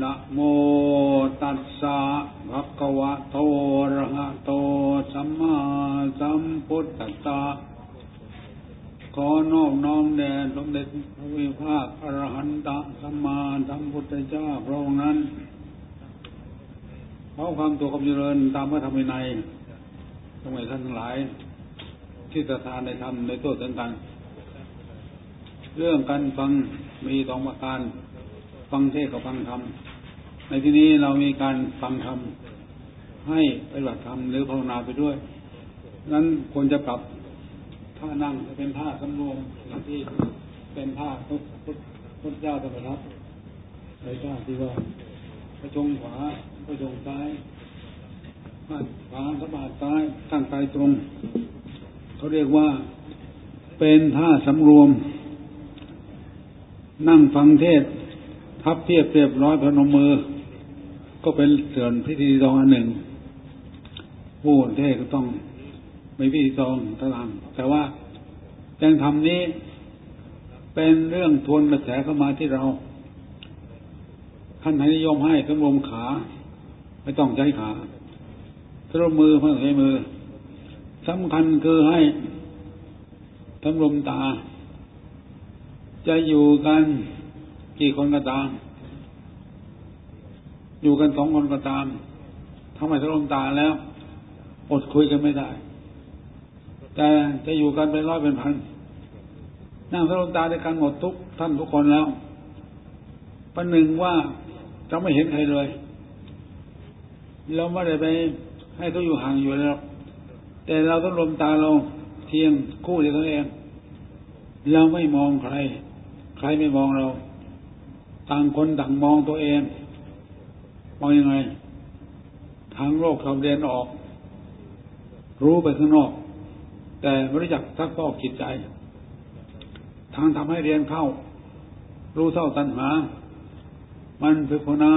นะโมตัสสะภะคะวะโตอะระหะโตสัมมาสัมพุทธัสสะขอนอบน้อมแด่สมเด็จพระวิภาคอรหันตสัมมาสัมพุทธเจ้าพระองค์นั้นขอความตัวความเจริญตามพระธรรมวินัยทั้งหลายท่านทั้งหลาย ที่สถานในธรรมในตัวถึงกัน เรื่องการฟังมีสองประการ ฟังเทศกับฟังธรรม ในที่นี้เรามีการฟังธรรมให้ปฏิบัติธรรมหรือภาวนาไปด้วย นั้นควรจะปรับท่านั่งจะเป็นท่าสำรวมอย่างที่เป็นท่าพุทธพุทธเจ้าธรรมรัตน์ในท่าที่ว่าประจงขวาประจงซ้ายข้างขวาสะบาดซ้ายตั้งกายตรงเขาเรียกว่าเป็นท่าสำรวม นั่งฟังเทศ ทับเทียบเรียบร้อยพนมมือ ก็เป็นเสื่อนพิธีตองอันหนึ่งผู้เทศก็ต้องไม่พิธีตองตารางแต่ว่าแจงธรรมนี้เป็นเรื่องทวนกระแสเข้ามาที่เราท่านให้นิยมให้สำรวมขา ไม่ต้องใช้ขาสำรวมมือไม่ต้องใช้มือสำคัญคือให้สำรวมตา จะอยู่กันกี่คนก็ตาม อยู่กันสองคนก็ตามทำไมสำรมตาแล้ว อดคุยกันไม่ได้ แต่จะอยู่กันเป็นร้อยเป็นพันนั่งสำรมตาด้วยกันหมดทุกท่านทุกคนแล้วประหนึ่งว่าจะไม่เห็นใครเลยเราไม่ได้ไปให้เขาอยู่ห่างอยู่แล้ว แต่เราต้องลมตาเราเทียงคู่เดียวกันเองเราไม่มองใคร ใครไม่มองเรา ต่างคนต่างมองตัวเอง มองยังไง ทางโลกเราเรียนออก รู้ไปข้างนอก แต่ไม่รู้จักทักพอกจิตใจ ทางทำให้เรียนเข้า รู้เท่าตัณหา มันเป็นาวนา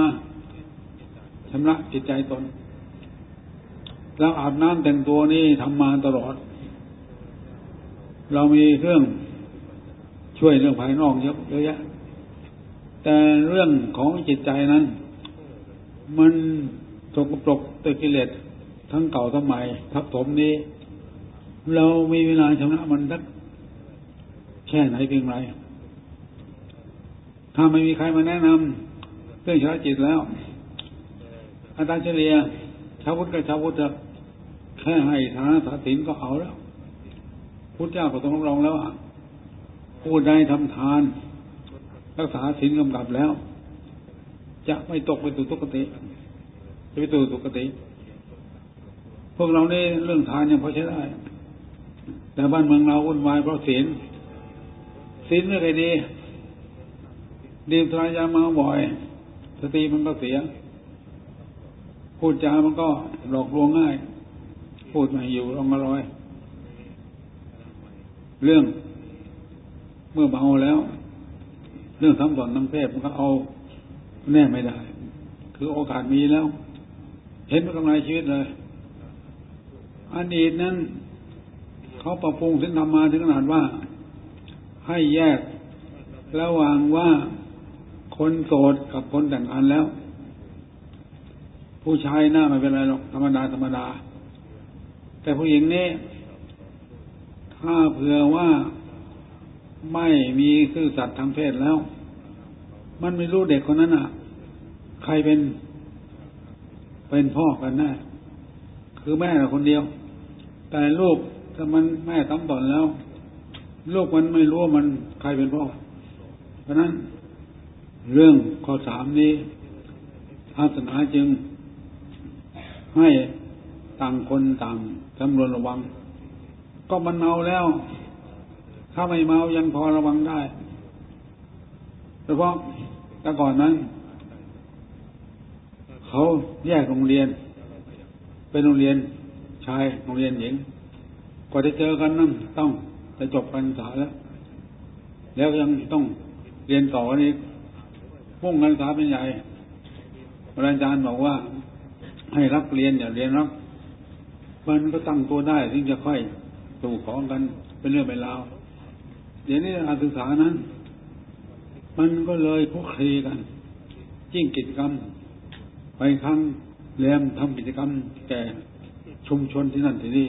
ชำระจิตใจตนแล้วอาบน้ำแต่งตัวนี่ทำมาตลอด เรามีเครื่องช่วยเรื่องภายนอกเยอะแยะ แต่เรื่องของจิตใจนั้น มันสกปรกตะกิเลสทั้งเก่าทั้งใหม่ทับถมนี้ เรามีเวลาชำระมันสักแค่ไหนเพียงไรถ้าไม่มีใครมาแนะนำเรื่องชาจิตแล้ว อาจารย์เฉลียชาวพุทธกับชาวพุทธแค่ให้ฐานะสาสินก็เอาแล้วพุทธเจ้าก็ต้องรับรองแล้วอะผู้ใดทำทาน รักษาศีลกำกับแล้ว จะไม่ตกไปสู่ทุกขติจะไปสู่สุกติ พวกเรานี่เรื่องทานยังพอใช้ได้ แต่บ้านเมืองเราวุ่นวายเพราะศีลศีลไม่เคยดีดื่มทรายามาบ่อยสติมันก็เสีย พูดจามันก็หลอกลวงง่าย พูดมาอยู่ลองมาลอย เรื่องเมื่อเมาแล้ว เรื่องทำต่อนน้ำเพศมันก็เอา แน่ไม่ได้ คือโอกาสมีแล้ว เห็นมันกำไรชีวิตเลยอดีตนั้น เขาปรับปรุงถึงทำมาถึงขนาดว่า ให้แยกระหว่างว่าคนโสดกับคนแต่งงานแล้ว ผู้ชายหน้าไม่เป็นไรหรอกธรรมดาธรรมดา แต่ผู้หญิงนี่ถ้าเผื่อว่าไม่มีซื่อสัตย์ทางเพศแล้ว มันไม่รู้เด็กคนนั้นอะ ใครเป็นเป็นพ่อกันแน่คือแม่เราคนเดียว แต่ลูกถ้ามันแม่ตั้มต่อนแล้ว ลูกมันไม่รู้ว่ามันใครเป็นพ่อ เพราะนั้น เรื่องข้อสามนี้ศาสนาจึง ให้ต่างคนต่างจำรวนระวัง ก็มันเมาแล้ว ถ้าไม่เมายังพอระวังได้เฉพาะแต่ก่อนนั้น เขาแยกโรงเรียน เป็นโรงเรียนชายโรงเรียนหญิงกว่าจะเจอกันนั่นต้องจะจบการศึกษาแล้ว แล้วยังต้องเรียนต่อนี้พุ่งการศึกษาเป็นใหญ่อาจารย์บอกว่า ให้รักเรียนอย่าเรียนรักมันก็ตั้งตัวได้ถึงจะค่อยสู่ของกันเป็นเรื่องเป็นราวเดี๋ยวนี้การศึกษานั้น มันก็เลยคุกคีกันยิ่งกิจกรรม ไปครั้งแรมทำกิจกรรมแก่ชุมชนที่นั่นที่นี่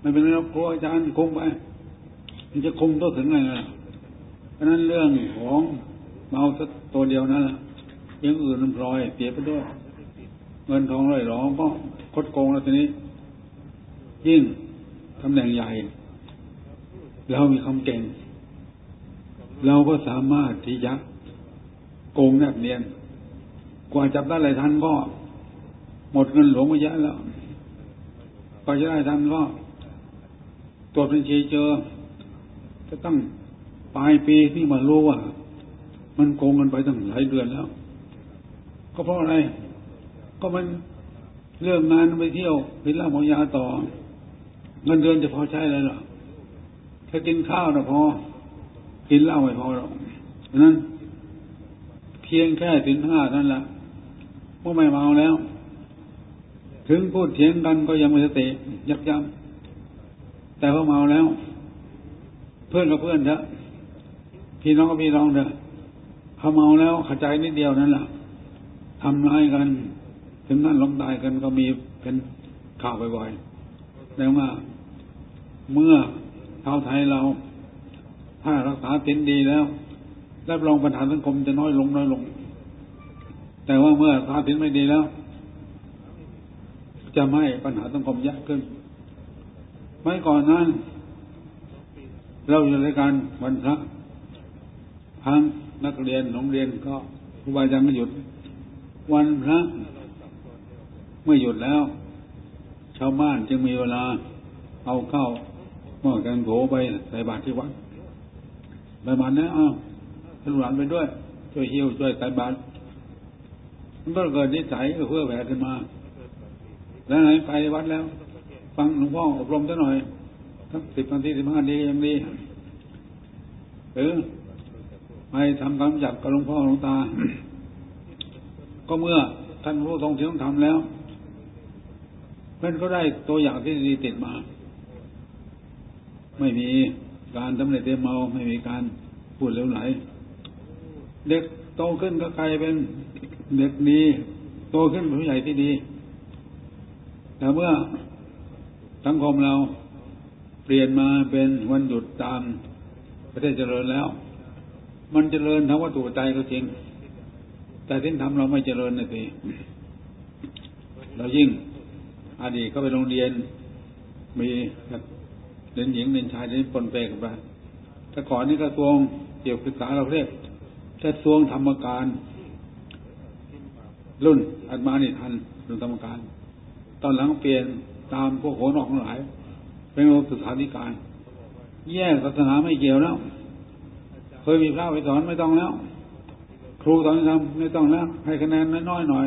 ไม่เป็นไรครูอาจารย์คงไปมันจะคงต้องถึงไงล่ะเพราะนั้นเรื่องของเมาสักตัวเดียวนั่นแหละยังอื่นมันพลอยเสียไปด้วย เงินทองเลยหรอก็คดโกงแล้วทีนี้ ยิ่งตำแหน่งใหญ่ เรามีความเก่ง เราก็สามารถที่จะโกงแนบเนียน กว่าจับได้หลายทันก็ หมดเงินหลวงไปเยอะแล้วกว่าจะได้ทันก็ตรวจบัญชีเจอ จะต้องปลายปีที่มารู้ว่า มันโกงกันไปตั้งหลายเดือนแล้ว ก็เพราะอะไร ก็มันเรื่องงานไปเที่ยวไปเล่าหมอยาต่อ เงินเดือนจะพอใช้เลยหรอถ้ากินข้าวนะพอ กินเหล้าไม่พอหรอกนั้น เพียงแค่สินห้านั่นแหละ เมื่อไม่เมาแล้ว ถึงพูดเถียงกันก็ยังม่สติยับยั้งแต่พอเมาแล้ว เพื่อนกับเพื่อนเถอะพี่น้องกับพี่น้องเถอะพอเมาแล้วขจายนิดเดียวนั่นแหละทำร้ายกัน ถึงนั่นล้มตายกันก็มีเป็นข่าวบ่อยๆแล้วว่าเมื่อชาวไทยเรา ถ้ารักษาศีลดีแล้วรับรองปัญหาสังคมจะน้อยลงน้อยลง แต่ว่าเมื่อรักษาศีลไม่ดีแล้ว จะไม่ปัญหาสังคมยากขึ้นไม่ก่อนนั้น เราอยู่ในการวันพระทั้งนักเรียนโรงเรียนก็ครูบาอาจารย์ไม่หยุด วันพระเมื่อหยุดแล้ว ชาวบ้านจึงมีเวลาเอาเข้าหม้อแกงโถไปใส่บาตรที่วัดใส่บาตรนะอ้าวท่านหลานไปด้วย ช่วยเฮียวช่วยใส่บาตร มันก็เกิดนิสัยเพื่อแผ่ขึ้นมา แล้วไหนไปวัดแล้ว ฟังหลวงพ่ออบรมซะหน่อยสักสิบนาทีสิบห้านาทียังดีเออไปทำความจับกับหลวงพ่อหลวงตา ก็เมื่อท่านรู้ทรงที่ต้องทำแล้วเพื่อนก็ได้ตัวอย่างที่ดีติดมา ไม่มีการทำเร็จเต็มเมา ไม่มีการพูดเร็วไหล เด็กโตขึ้นก็กลายเป็น เด็กดี โตขึ้นเป็นผู้ใหญ่ที่ดี แต่เมื่อสังคมเราเปลี่ยนมาเป็นวันหยุดตามประเทศเจริญแล้ว มันเจริญทั้งวัตถุใจก็จริง แต่ที่ทำเราไม่เจริญนะทีเรายิ่งอดีตก็ไปโรงเรียน มีเด็นหญิงเด็นชายเด็นปนเปกันไปแต่ก่อนนี้กระทรวงเกี่ยวกับศึกษาเราเรียกกระทรวงธรรมการ รุ่นอัตมานิทันรุ่นธรรมการ ตอนหลังเปลี่ยนตามพวกโหนอกทั้งหลาย เป็นโลกศึกษาธิการ แยกศาสนาไม่เกี่ยวแล้ว เคยมีพระไปสอนไม่ต้องแล้ว ครูสอนทำไม่ต้องแล้ว ให้คะแนนน้อยๆหน่อย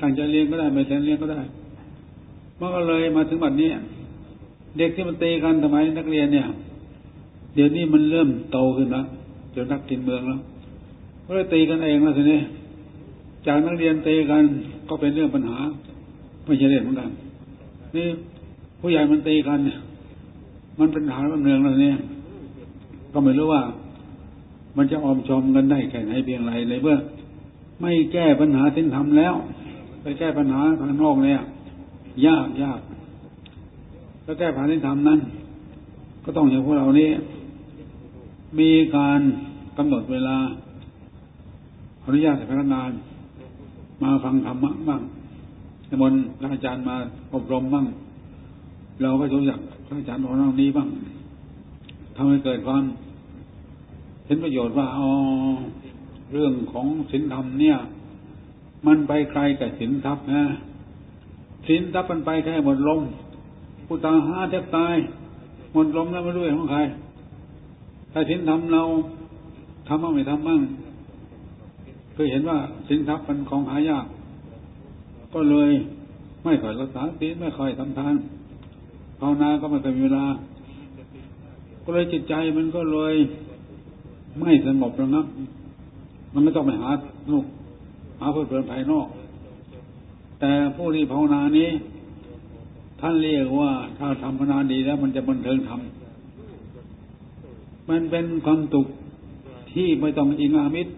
ตั้งใจเรียนก็ได้ไม่ตั้งเรียนก็ได้มันก็เลยมาถึงบัดนี้ เด็กที่มันตีกันทำไมนักเรียนเนี่ย เดี๋ยวนี้มันเริ่มโตขึ้นแล้วเดี๋ยวนักกินเมืองแล้วก็เลยตีกันเองแล้วทีนี้ จากนักเรียนเตีกันก็เป็นเรื่องปัญหา ไม่ใช่เรื่องเหมือนกัน นี่ผู้ใหญ่มันเตีกันเนี่ยมันเป็นฐาเมืองแล้วเนี่ยก็ไม่รู้ว่า มันจะออมชอมกันได้แค่ไหนเพียงไรเลยเมื่อไม่แก้ปัญหาสิ้นธรรมแล้ว ไปแก้ปัญหาทางนอกเนี่ยยากยากแล้วแก้ปัญหาสิ้นธรรมนั้น ก็ต้องอย่างพวกเรานี้มีการกำหนดเวลาอนุญาตให้พนักงาน มาฟังธรรมะบ้างในมนพระอาจารย์มาอบรมบ้างเราก็รู้จักพระอาจารย์ของเรานี้บ้างทำให้เกิดความเห็นประโยชน์ว่าอ๋อเรื่องของศีลธรรมเนี่ย มันไปไกลกับศีลทรัพย์นะศีลทรัพย์มันไปแค่หมดลมผู้ตาห้าแทบตาย หมดลมแล้วไม่รู้ของใครถ้าศีลธรรมเราทำบ้างไม่ทำบ้าง คยเห็นว่าศีลทรัพย์เป็นของหายาก ก็เลยไม่ค่อยรักษาศีลไม่ค่อยทำทานภาวนาก็ไม่เคยมีเวลา ก็เลยจิตใจมันก็เลย ไม่สงบระงับมันไม่ต้องไปหาลูกหาเพื่อนภายนอก แต่ผู้ที่ภาวนานี้ ท่านเรียกว่าถ้าทำภาวนาดีแล้ว มันจะบันเทิงทำมันเป็นความตุกที่ไม่ต้องอิงอามิตร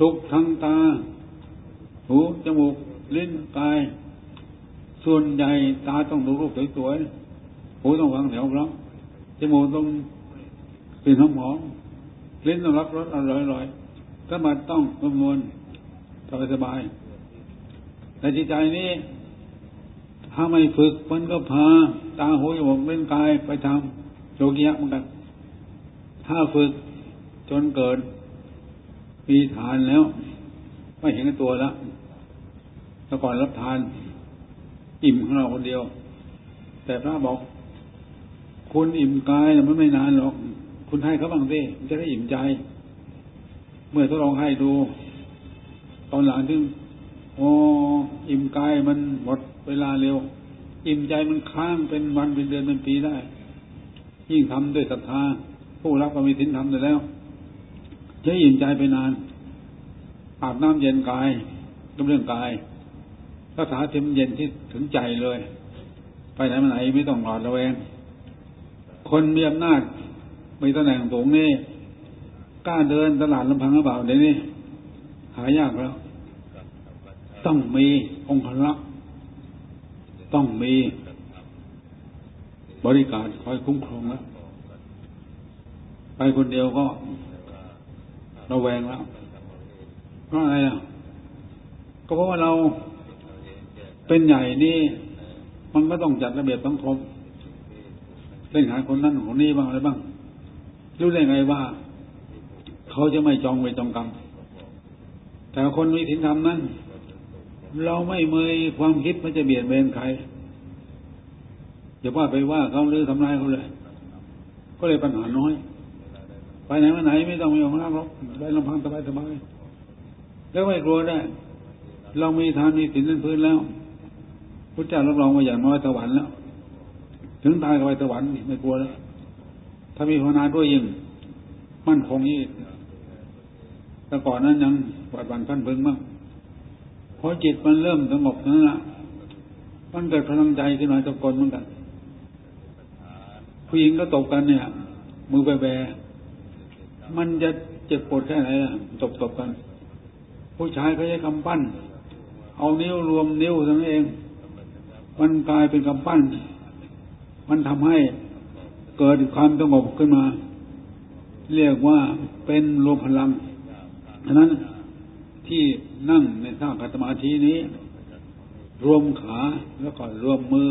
ทุกทั้งตา หูจมูกลิ้นกาย ส่วนใหญ่ตาต้องดูรูปสวยๆหูต้องฟังแถวเพราะจมูกต้องกลิ่นหอมๆลิ้นต้องรับรสอร่อยๆสมาต้องประมวลสบายสบายแต่จิตใจนี้ ถ้าไม่ฝึกมันก็พา ตาหูจมูกเล่นกายไปทำโยกิยะเหมือนกัน ถ้าฝึกจนเกิด มีทานแล้ว ไม่เห็นตัวแล้วแต่ก่อนรับทาน อิ่มของเราคนเดียว แต่พระบอก คุณอิ่มกายมันไม่นานหรอก คุณให้เขาบ้างสิจะได้อิ่มใจ เมื่อทดลองให้ดู ตอนหลังถึงโอ้อิ่มกายมันหมดเวลาเร็ว อิ่มใจมันค้างเป็นวันเป็นเดือนเป็นปีได้ ยิ่งทำด้วยศรัทธาผู้รับก็มีสินทำได้แล้ว จะอิ่มใจไปนาน อาบน้ำเย็นกายก็เรื่องกายรักษาเต็มเย็นที่ถึงใจเลย ไปไหนมาไหนไม่ต้องหลอดระแวง คนมีอำนาจมีตำแหน่งสูงนี่กล้าเดินตลาดลำพังหรือเปล่าเดี๋ยวนี้หายากแล้ว ต้องมีองค์รักษ์ต้องมีบริการคอยคุ้มครองแล้วไปคนเดียวก็ เราแวงแล้วเพราะอะไรอะก็เพราะว่าเราเป็นใหญ่นี่ มันก็ต้องจัดระเบียบสังคมเล่นหาคนนั้นคนนี้บ้างอะไรบ้าง รู้ได้ไงว่า เขาจะไม่จองไปจองกรรม แต่คนมีศีลธรรมนั้น เราไม่เมยความคิดมันจะเบียดเบียนใครอย่าว่าไปว่าเขาหรือทำลายเขาเลย ก็เลยปัญหาน้อย ไปไหนมาไหนไม่ต้องมีของรับหรอกไปลำพังสบายสบายแล้วไม่กลัวได้ เรามีทานมีศีลเป็นพื้นแล้วพุทธเจ้ารับรองว่าอย่างน้อยสวรรค์แล้วถึงตายก็ไปสวรรค์ไม่กลัวแล้วถ้ามีภาวนาด้วยยิ่งมั่นคงยิ่งแต่ก่อนนั้นยังปวดวันพันพึงมากพอจิตมันเริ่มสงบนั่นแหละมันเกิดพลังใจขึ้นมาตะกนเหมือนกัน ผู้หญิงก็ตบกันเนี่ย มือแบ มันจะเจ็บปวดแค่ไหนล่ะตบตบกัน ผู้ชายเขาใช้กำปั้น เอานิ้วรวมนิ้วทั้งเอง มันกลายเป็นกำปั้น มันทำให้เกิดความสงบขึ้นมา เรียกว่าเป็นรวมพลังฉะนั้นที่นั่งในท่าคัตมาทีนี้ รวมขาแล้วก็รวมมือ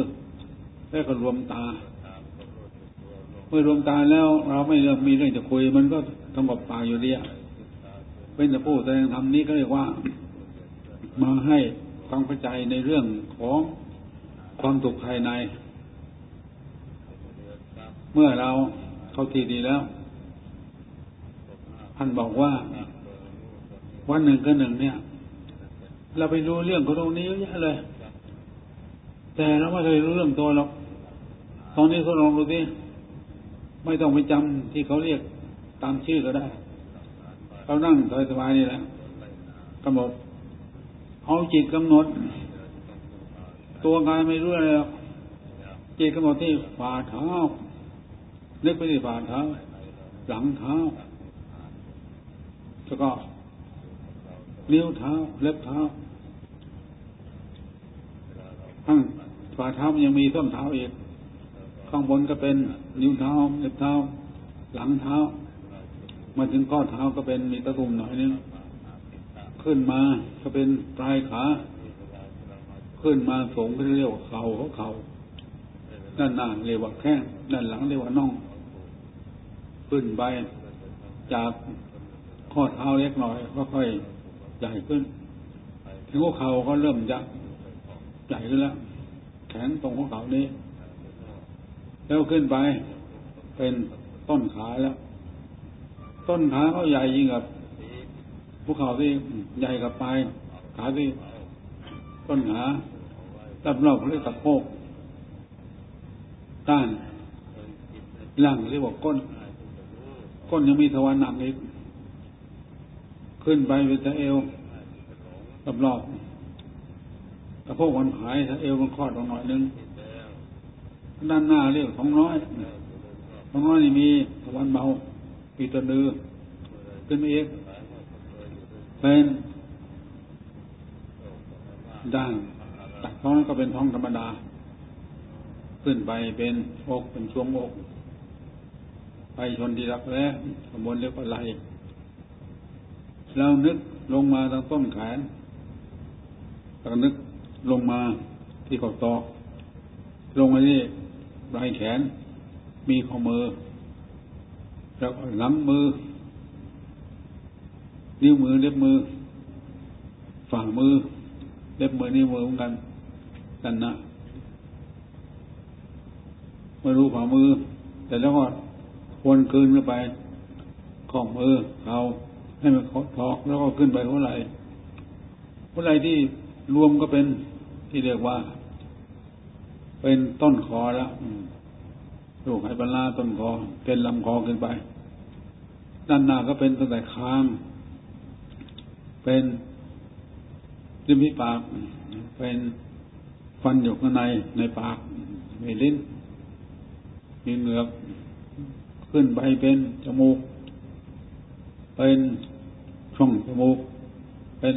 แล้วก็รวมตา เมื่อรวมตาแล้วเราไม่เริ่มมีเรื่องจะคุย มันก็สงบปากอยู่ดีเป็นแต่ผู้แสดงธรรมนี้ก็เรียกว่า มาให้ความเข้าใจในเรื่องของความสุขภายใน เมื่อเราเข้าทีดีแล้วท่านบอกว่า วันหนึ่งก็หนึ่งเนี่ย เราไปรู้เรื่องของตรงนี้เยอะแยะเลย แต่เราไม่เคยรู้เรื่องตัวหรอกตอนนี้ทดลองดูสิ ไม่ต้องไปจำที่เขาเรียกตามชื่อก็ได้เรานั่งสบายๆนี่แหละกำหนดเอาจิตกำหนด ตัวกายไม่รู้อะไรหรอกจิตกำหนดที่ฝ่าเท้านึกไปที่ฝ่าเท้าหลังเท้าแล้วก็นิ้วเท้าเล็บเท้าข้งฝ่าเท้ามันยังมีส้นเท้าอีก ข้างบนก็เป็นนิ้วเท้าเล็บเท้า หลังเท้า มาถึงข้อเท้าก็เป็นมีตะตุ่มหน่อยนึงขึ้นมาก็เป็นปลายขา ขึ้นมาสูงก็เรียกว่าเข่าเขาเข่าด้านหน้าเรียกว่าแข้งด้านหลังเรียกว่าน่อง ขึ้นไปจากข้อเท้าเล็กหน่อยก็ค่อยใหญ่ขึ้นถึงหัวเข่าก็เริ่มจะใหญ่ขึ้นแล้วแขนตรงหัวเข่านี้ แล้วขึ้นไป เป็นต้นขาแล้ว ต้นขาเขาใหญ่ยิ่งกับภูเขาที่ใหญ่กับปลายขาที่ต้นขาตับรอบเรียกตะโพกด้านล่างเรียกว่าก้น ก้นยังมีทวารหนักอีกขึ้นไปเป็นตะเอวรอบรอบตะโพกมันหายตะเอวมันคลอดลงหน่อยนึง ด้านหน้าเรียกของน้อยของน้อยนี่มีทวารเบาปีตะเดือขึ้นมาเอกเป็นด้านจากท้องก็เป็นท้องธรรมดา ขึ้นไปเป็นอกเป็นช่วงอก ไปชนที่รักแร้ขบวนเรียกว่าไหลแล้วนึกลงมาทางต้นแขนแล้วนึกลงมาที่ข้อศอกลงมาที่ ปลายแขน มีข้อมือ แล้วหลังมือ นิ้วมือเล็บมือ ฝ่ามือ เล็บมือนิ้วมือเหมือนกันกันนะไม่รู้ฝ่ามือ แต่แล้วก็วนคืนขึ้นไปข้อมือเขาให้มันทอกแล้วก็ขึ้นไปหัวไหล่หัวไหล่ที่รวมก็เป็นที่เรียกว่า เป็นต้นคอแล้วลูกไหบรรลาต้นคอเป็นลำคอขึ้นไป ด้านหน้าก็เป็นตั้งแต่คาง เป็นริมฝีปาก เป็นฟันอยู่ข้างในในปาก มีลิ้น มีเหงือก ขึ้นไปเป็นจมูก เป็นช่องจมูก เป็น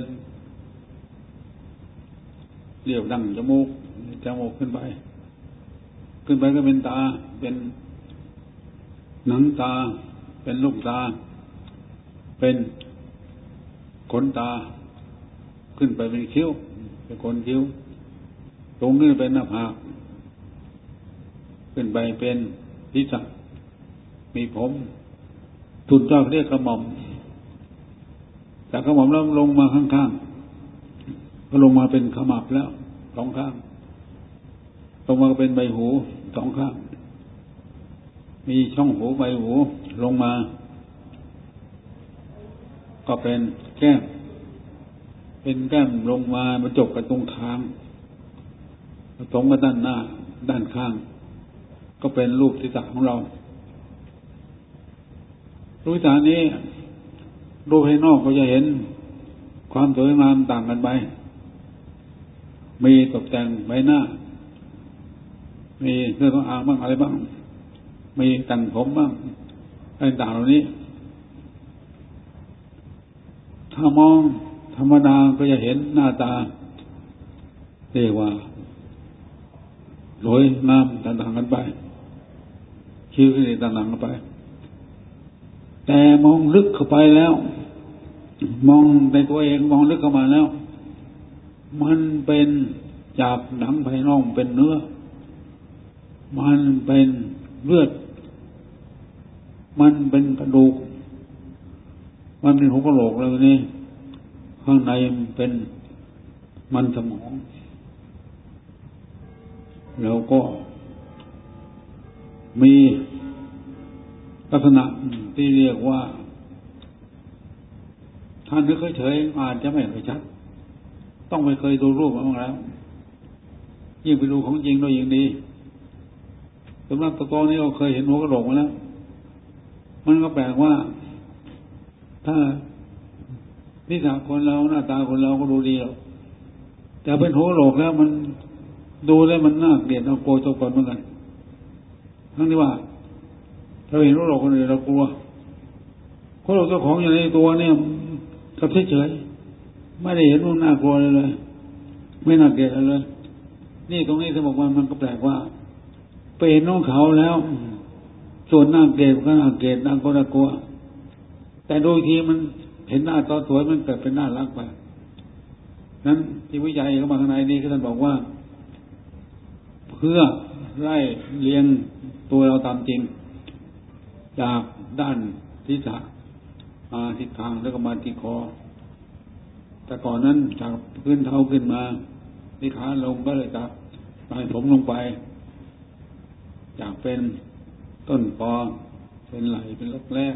เรียวดังจมูกจมูกขึ้นไป ขึ้นไปก็เป็นตา เป็นหนังตา เป็นลูกตา เป็นขนตา ขึ้นไปเป็นคิ้ว เป็นขนคิ้วตรงนี้เป็นหน้าผากขึ้นไปเป็นทิศมีผมทุนเจ้าเรียกกระหม่อมจากกระหม่อมแล้วลงมาข้างๆก็ลงมาเป็นขมับแล้วสองข้างลงมาก็เป็นใบหู สองข้างมีช่องหูใบหูลงมา ก็เป็นแก้ม เป็นแก้มลงมาบรรจบกับตรงทางตรงกับด้านหน้า ด้านข้าง ก็เป็นรูปศีรษะของเรา รูปศีรษะนี้รูปภายนอกก็จะเห็นความสวยงามต่างกันไป มีตกแต่งใบหน้า มีเครื่องอางบ้างอะไรบ้าง มีต่งผมบ้างอะไรต่างเหล่านี้ ถ้ามองธรรมดาก็จะเห็นหน้าตาเรียกว่าสวยงามต่างๆกันไปคิ้วต่างๆกันไป แต่มองลึกเข้าไปแล้ว มองในตัวเองมองลึกเข้ามาแล้ว มันเป็นจากหนังภายนอกเป็นเนื้อ มันเป็นเลือด มันเป็นกระดูก มันเป็นหัวกระโหลกแล้วนี่ ข้างในมันเป็นมันสมอง แล้วก็มีลักษณะที่เรียกว่า ท่านนึกเฉยๆอาจจะไม่ค่อยชัด ต้องไม่เคยดูรูปมาบ้างแล้ว ยิ่งไปดูของจริงด้วยยิ่งดี สำหรับตะกอนี้เราเคยเห็นหัวกระโหลกมาแล้ว มันก็แปลกว่า ถ้านิสัยคนเราหน้าตาคนเราก็ดูดีหรอกแต่เป็นหัวกระโหลกแล้วมันดูแล้วมันน่าเกลียดเอาโกยตัวก่อนเหมือนกันทั้งที่ว่าถ้าเห็นหัวกระโหลกคนอื่นเรากลัวคนเราเจ้าของอยู่ในตัวเนี่ยกับเฉยไม่ได้เห็นว่าน่ากลัวเลยเลย ไม่น่าเกลียดเลย นี่ตรงนี้สมบอกว่ามันก็แปลกว่า ไปเห็นน้องเขาแล้ว ส่วนหน่าเกลียดก็น่าเกลียดน่ากลัวน่ากลัว แต่โดยทีมันเห็นหน้าตาสวยมันเกิดเป็นหน่ารักไปนั้นที่วิจัยเข้ามาข้างในนี้ก็ท่านบอกว่า เพื่อไล่เลียงตัวเราตามจริง จากด้านทิศมาทิศทางแล้วก็มาที่คอ แต่ก่อนนั้นจากพื้นเท้าขึ้นมานิขาลงก็เลยจากปลายผมลงไป จากเป็นต้นปอเป็นไหลเป็นลักแรก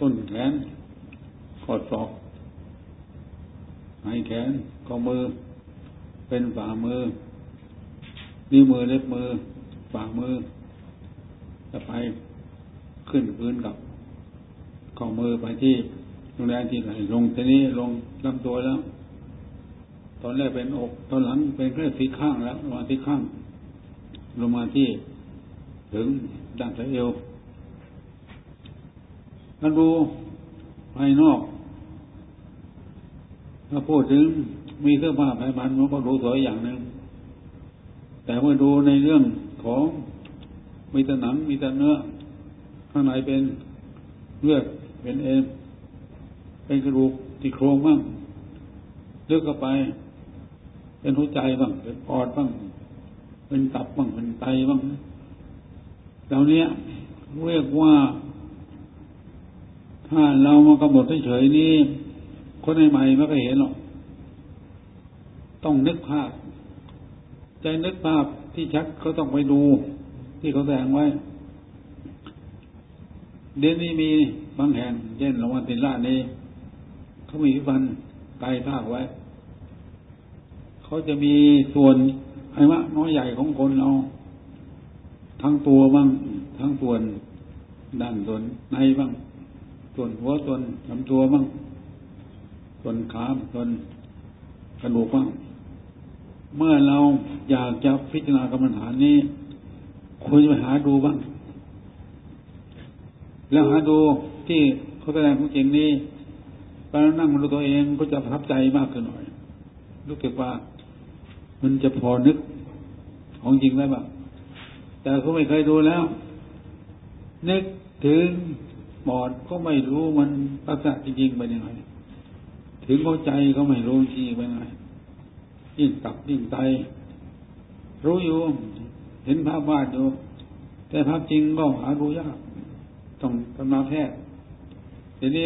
ต้นแขนกอดศอกหแขนข้อมือ เป็นฝ่ามือ นิ้วมือเล็บมือ ฝ่ามือ จะไปขึ้นพื้นกับข้อมือไปที่โรงแรมที่ไหนลงทีนี้ลงลำตัวแล้ว ตอนแรกเป็นอก ตอนหลังเป็นแค่ที่ข้างแล้วลงมาที่ข้าง ลงมาที่ ถึงด้านสะเอวมันดูภายนอก ถ้าพูดถึงมีเสื้อผ้าแผ่พันมันก็ดูสวยอย่างหนึ่ง แต่เมื่อดูในเรื่องของมีแต่หนังมีแต่เนื้อ ข้างในเป็นเลือดเป็นเอ็นเป็นกระดูกที่โครงบ้างเลือกเข้าไป เป็นหัวใจบ้างเป็นปอดบ้าง เป็นตับบ้างเป็นไตบ้าง เหล่านี้เรียกว่าถ้าเรามากำหนดเฉยๆนี้คนใหม่ไม่เคยเห็นหรอกต้องนึกภาพใจนึกภาพที่ชัดเขาต้องไปดู ที่เขาแสดงไว้ เดี๋ยวนี้มีบางแห่งเช่นโรงพยาบาลติลานี้เขามีพิพันธ์กายภาคไว้ เขาจะมีส่วนไอ้มะน้อยใหญ่ของคนเรา ทั้งตัวบ้างทั้งส่วนด้านส่วนในบ้าง ส่วนหัวส่วนลำตัวบ้าง ส่วนขาส่วนกระดูกบ้าง เมื่อเราอยากจะพิจารณากรรมฐานนี้ควรจะไปหาดูบ้าง แล้วหาดูที่เขาแสดงของจริงนี้ไปนั่งดูตัวเองก็จะประทับใจมากขึ้นหน่อย รู้สึกว่ามันจะพอนึกของจริงได้บ้าง แต่เขาไม่เคยดูแล้ว นึกถึงบอดก็ไม่รู้มันลักษณะจริงๆเป็นยังไงถึงเข้าใจก็ไม่รู้จริงเป็นยังไงยิ่งตับยิ่งไตรู้อยู่ เห็นภาพวาดอยู่ แต่ภาพจริงก็หาดูยากต้องตำนาแพทย์ทีนี้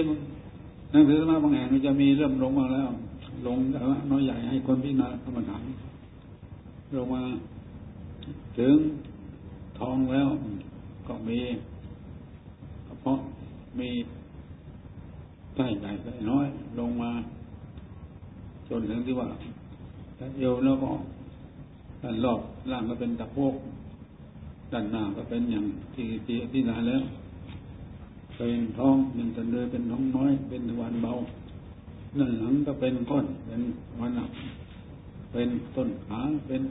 หนังสือมะบางแห่งมันจะมีเริ่มลงมาแล้ว ลงแต่ว่าน้อยใหญ่ให้คนพิจารณากรรมฐานลงมา ถึง ทองแล้ว ก็มีเพราะมีใต้ใหญ่ใต้น้อย ลงมา จนถึงที่ว่าเอวแล้วก็ด้านรอบล่างก็เป็นตะโพกด้านหน้าก็เป็นอย่างที่ที่ที่นานแล้ว เป็นท้องหนึ่งตันเลยเป็นท้องน้อย เป็นวันเบาด้านหลังก็เป็นก้นเป็นวันหนักเป็นต้นขาเป็น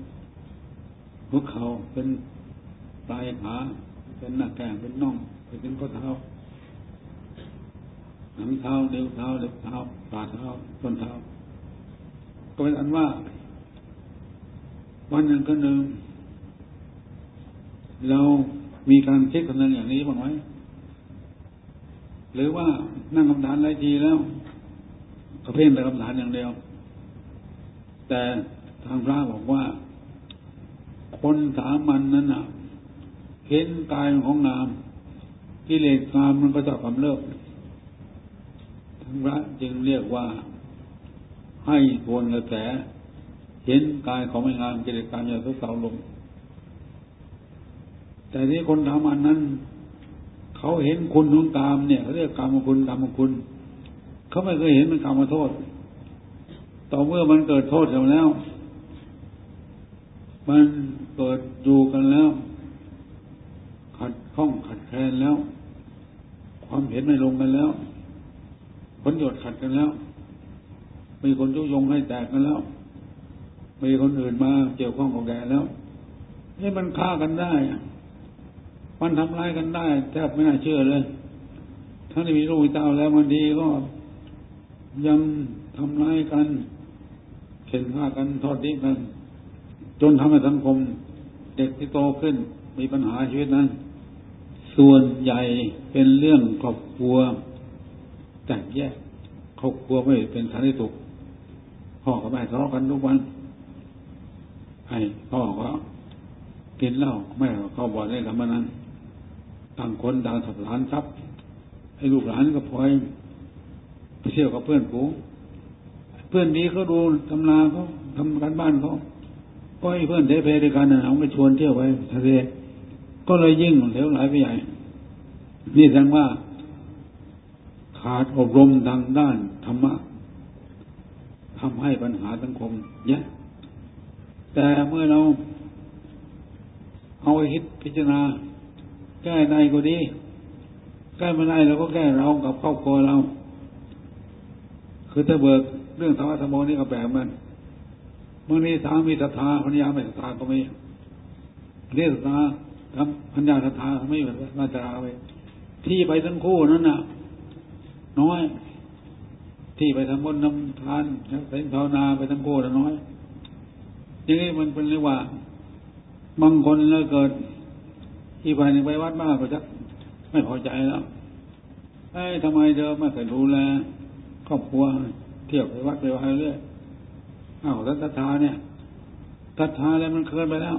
หัวเข่าเป็น ปลายขาเป็นหน้าแข้งเป็นน่องเป็นข้อเท้าหนังเท้าเนิ้วเท้าเล็บเท้าฝ่าเท้าต้นเท้า ก็เป็นอันว่า วันหนึ่งก็หนึ่งเรามีการเช็คคำนึงอย่างนี้บ้างไหมหรือว่านั่งคำถามไรทีแล้วก็เพ่งแต่คำถามอย่างเดียว แต่ทางพระบอกว่า คนสามัญนนั้นอะ เห็นกายของนามกิเลสกามมันก็จะกำเริบทางพระจึงเรียกว่าให้ทวนกระแส เห็นกายของไม่งามกิเลสกามอย่าทุกเสาลง แต่ที่คนทำอันนั้น เขาเห็นคุณของกามเนี่ยเขาเรียกกามคุณกามคุณ เขาไม่เคยเห็นมันกามโทษ ต่อเมื่อมันเกิดโทษเสร็จแล้ว มันเกิดอยู่กันแล้ว ข้องขัดแคลนแล้ว ความเห็นไม่ลงกันแล้วผลหยดขัดกันแล้ว มีคนยุยงให้แตกกันแล้ว มีคนอื่นมาเกี่ยวข้องกับแกแล้วนี่มันฆ่ากันได้ มันทำร้ายกันได้แทบไม่น่าเชื่อเลยถ้าได้มีลูกเต้าแล้วมันดีก็ยังทำร้ายกันเข็นฆ่ากันทอดทิ้งกัน จนทำให้สังคม เด็กที่โตขึ้นมีปัญหาชีวิตนั้น ส่วนใหญ่เป็นเรื่องครอบครัวแตกแยกครอบครัวไม่เป็นสันติสุขพ่อกับแม่ทะเลาะกันทุกวันให้พ่อก็กินเหล้าแม่ก็บอกได้คำนั้นต่างคนต่างสับหลานทรัพย์ให้ลูกหลานก็พลอยไปเที่ยวกับเพื่อนฝูงเพื่อนนี้เขาดูตำราเขาทำการบ้านเขาก็ให้เพื่อนเทเพด้วยกันนะเอาไปชวนเที่ยวไปทะเล ก็เลยยิ่งเหลวไหลไปใหญ่ นี่แสดงว่า ขาดอบรมทางด้านธรรมะทำให้ปัญหาสังคมเยอะแต่เมื่อเราเอาไปคิดพิจารณา แก้ได้ก็ดี แก้ไม่ได้เราก็แก้เรากับครอบครัวเรา คือถ้าเบิกเรื่องธรรมะธรรมนี่ก็แปลมันบางทีสามีศรัทธาพัญญาไม่ศรัทธาก็มีเรียกศรัทธา ครับพัญญาศรัทธาไม่มาจะเอาไปที่ไปทั้งคู่นั้นน่ะ น้อย ที่ไปทำบุญทำทานเป็นภาวนาไปทั้งโก้ทั้งน้อยอย่างนี้มันเป็นเรียกว่าบางคนแล้วเกิดอีกฝ่ายหนึ่งไปวัดมากก็จะไม่พอใจแล้วไอ้ทำไมเธอไม่เคยดูแลครอบครัวเที่ยวไปวัดไปวัดเรื่อยอ้าวทัศทาเนี่ยทัศทาแล้วมันเคินไปแล้ว